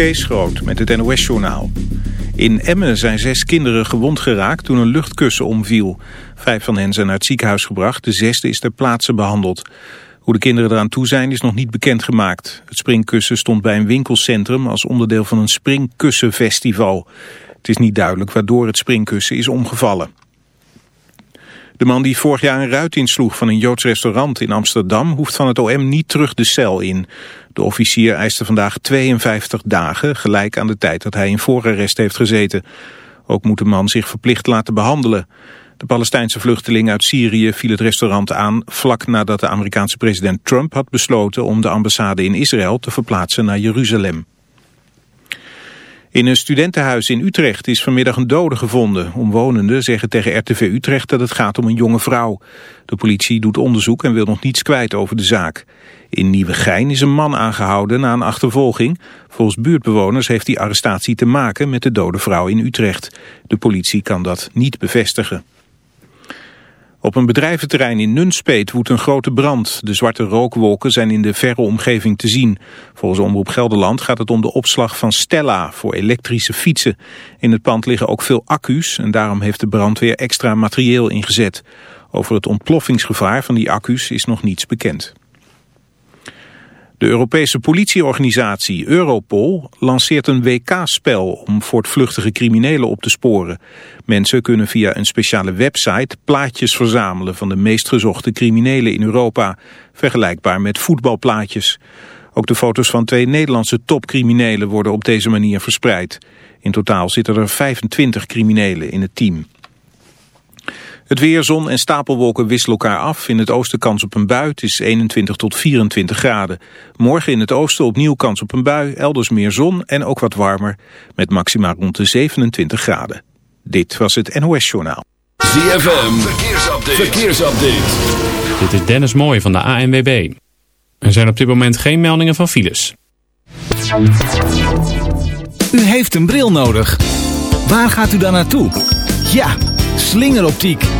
Kees Groot met het NOS-journaal. In Emmen zijn zes kinderen gewond geraakt toen een luchtkussen omviel. Vijf van hen zijn naar het ziekenhuis gebracht, de zesde is ter plaatse behandeld. Hoe de kinderen eraan toe zijn is nog niet bekendgemaakt. Het springkussen stond bij een winkelcentrum als onderdeel van een springkussenfestival. Het is niet duidelijk waardoor het springkussen is omgevallen. De man die vorig jaar een ruit insloeg van een Joods restaurant in Amsterdam... hoeft van het OM niet terug de cel in. De officier eiste vandaag 52 dagen, gelijk aan de tijd dat hij in voorarrest heeft gezeten. Ook moet de man zich verplicht laten behandelen. De Palestijnse vluchteling uit Syrië viel het restaurant aan... vlak nadat de Amerikaanse president Trump had besloten... om de ambassade in Israël te verplaatsen naar Jeruzalem. In een studentenhuis in Utrecht is vanmiddag een dode gevonden. Omwonenden zeggen tegen RTV Utrecht dat het gaat om een jonge vrouw. De politie doet onderzoek en wil nog niets kwijt over de zaak. In Nieuwegein is een man aangehouden na een achtervolging. Volgens buurtbewoners heeft die arrestatie te maken met de dode vrouw in Utrecht. De politie kan dat niet bevestigen. Op een bedrijventerrein in Nunspeet woedt een grote brand. De zwarte rookwolken zijn in de verre omgeving te zien. Volgens Omroep Gelderland gaat het om de opslag van Stella voor elektrische fietsen. In het pand liggen ook veel accu's en daarom heeft de brandweer extra materieel ingezet. Over het ontploffingsgevaar van die accu's is nog niets bekend. De Europese politieorganisatie Europol lanceert een WK-spel om voortvluchtige criminelen op te sporen. Mensen kunnen via een speciale website plaatjes verzamelen van de meest gezochte criminelen in Europa, vergelijkbaar met voetbalplaatjes. Ook de foto's van twee Nederlandse topcriminelen worden op deze manier verspreid. In totaal zitten er 25 criminelen in het team. Het weer, zon en stapelwolken wisselen elkaar af. In het oosten kans op een bui. Het is 21 tot 24 graden. Morgen in het oosten opnieuw kans op een bui. Elders meer zon en ook wat warmer. Met maxima rond de 27 graden. Dit was het NOS Journaal. ZFM, verkeersupdate. verkeersupdate. Dit is Dennis Mooij van de ANWB. Er zijn op dit moment geen meldingen van files. U heeft een bril nodig. Waar gaat u dan naartoe? Ja Slingeroptiek.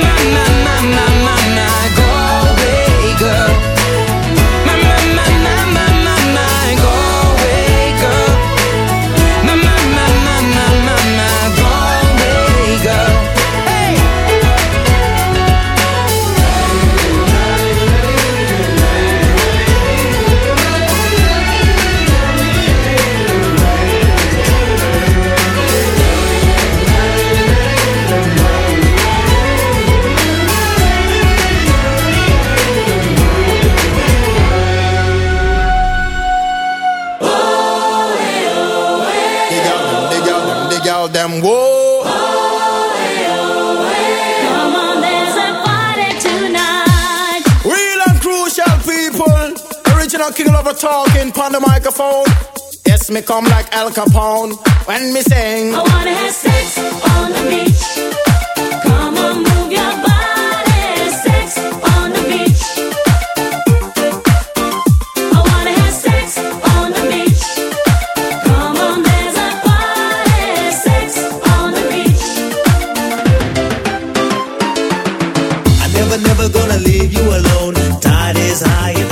My, my, my, my, my, my, go away, girl. Original king lover talking on the microphone. Yes, me come like Al Capone when me sing. I wanna have sex on the beach. Come on, move your body. Sex on the beach. I wanna have sex on the beach. Come on, there's a party. Sex on the beach. I never, never gonna leave you alone. Tide is high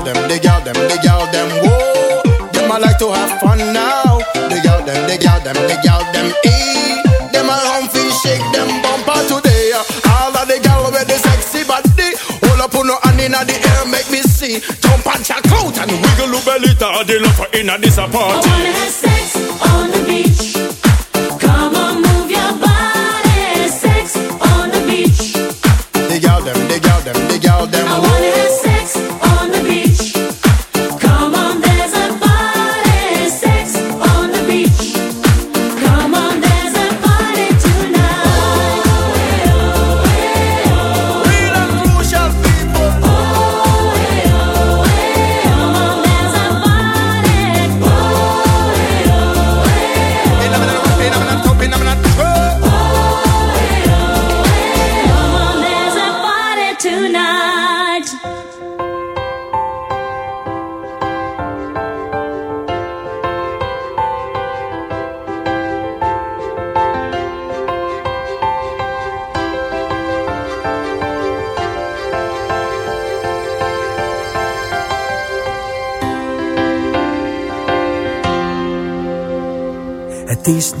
Out them, dig out them, dig out them, whoa. Them I like to have fun now. Dig out them, dig out them, dig out them, ee. Them a humpy shake them bumper today. All of the gal with the sexy body. Hold up on no hand inna the air, make me see. Jump and check out and wiggle your belly the love inna this I party.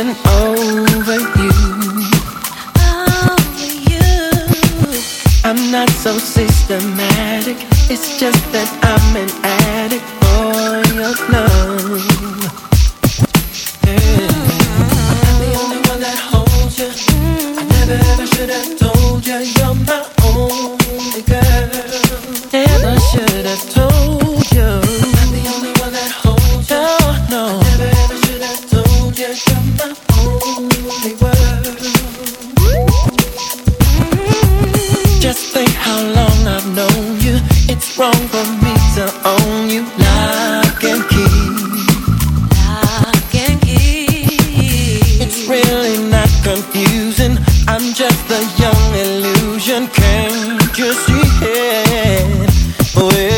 oh can't you see it? Well,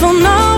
van know.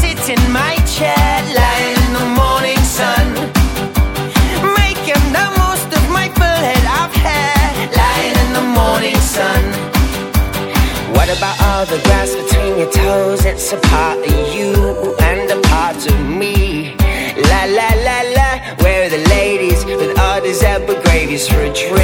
sit in my chair, lying in the morning sun. Making the most of my lying in the morning sun. What about all the grass between your toes? It's a part of you and a part of me. La la la la, where are the ladies with all these apple gravies for a drink?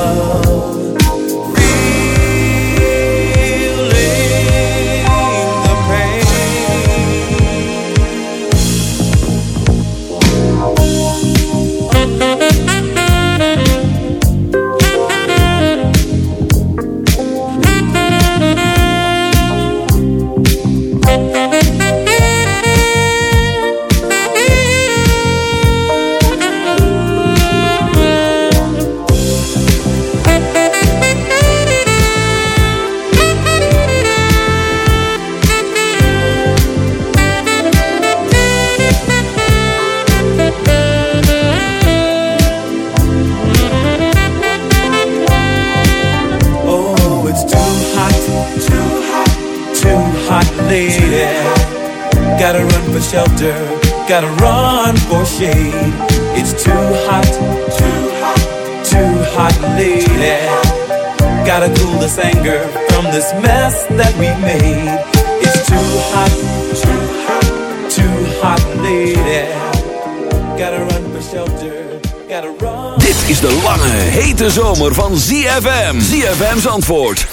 de lange, hete zomer van ZFM. ZFM's antwoord, 106.9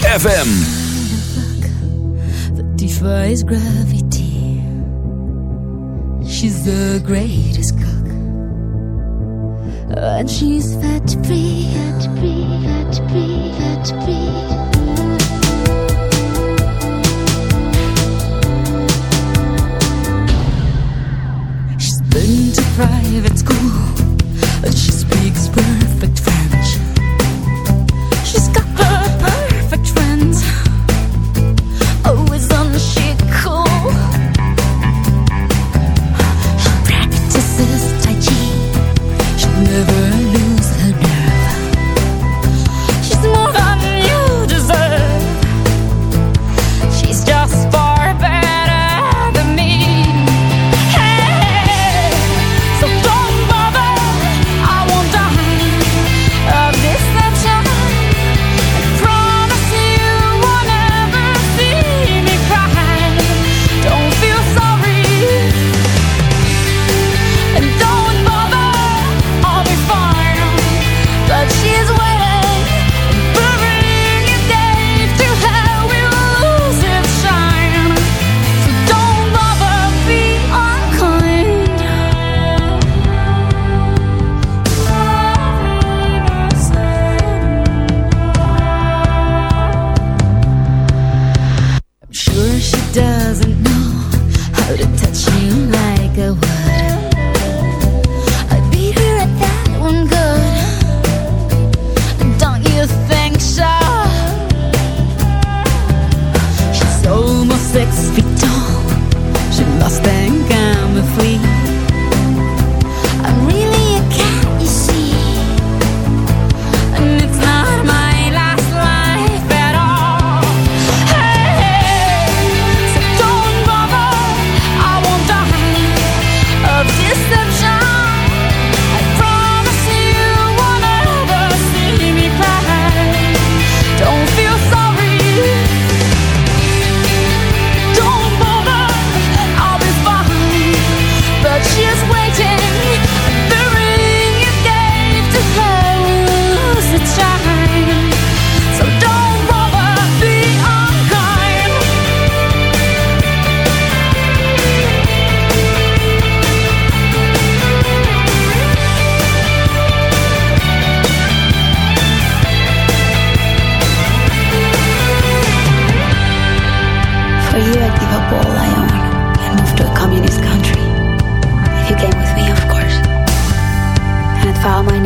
FM. That defies gravity. She's the greatest cook. And she's fat free, fat free, fat free, fat free. private school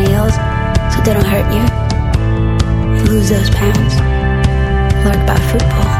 nails so they don't hurt you. you lose those pounds. Learn about football.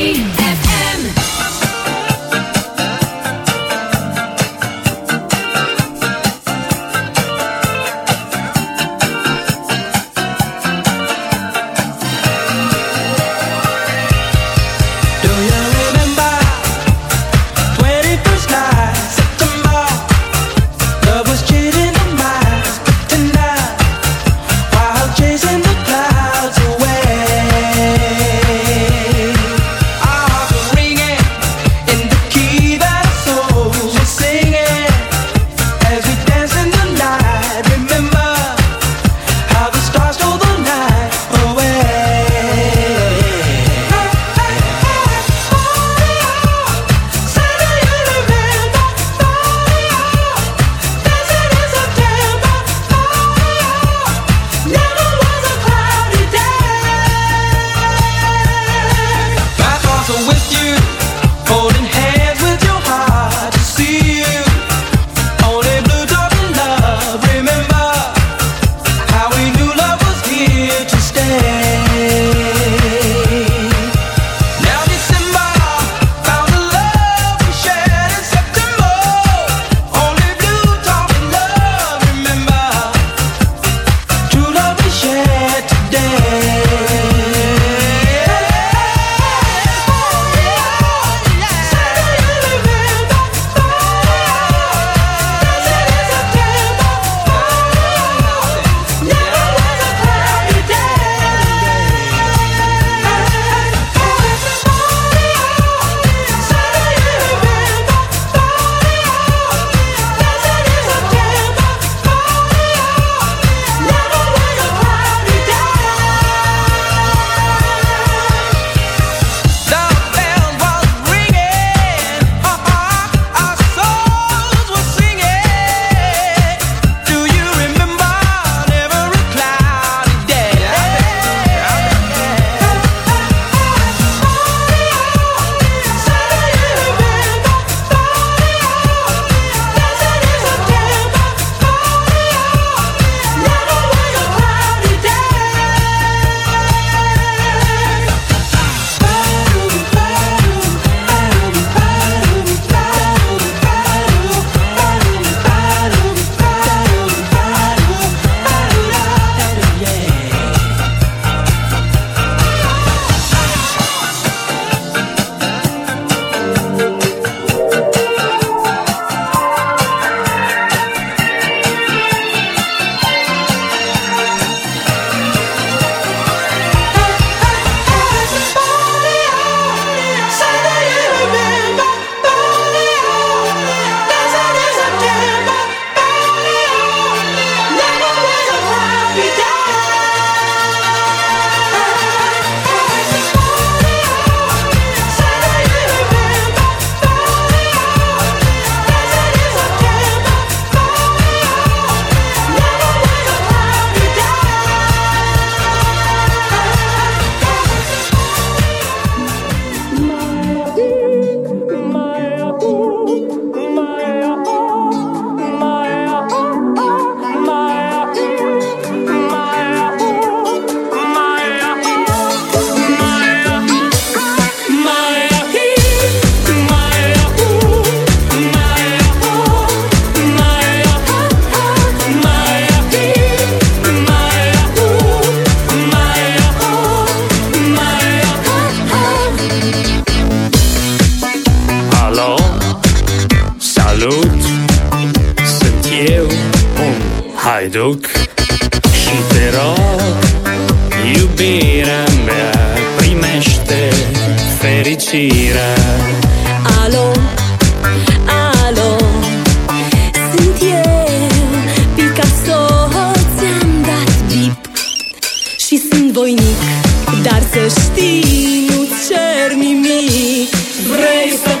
Dar să știi, nu cer nimic. Vrei să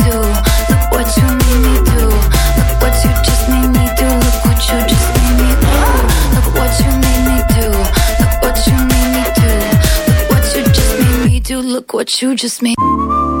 What you just made.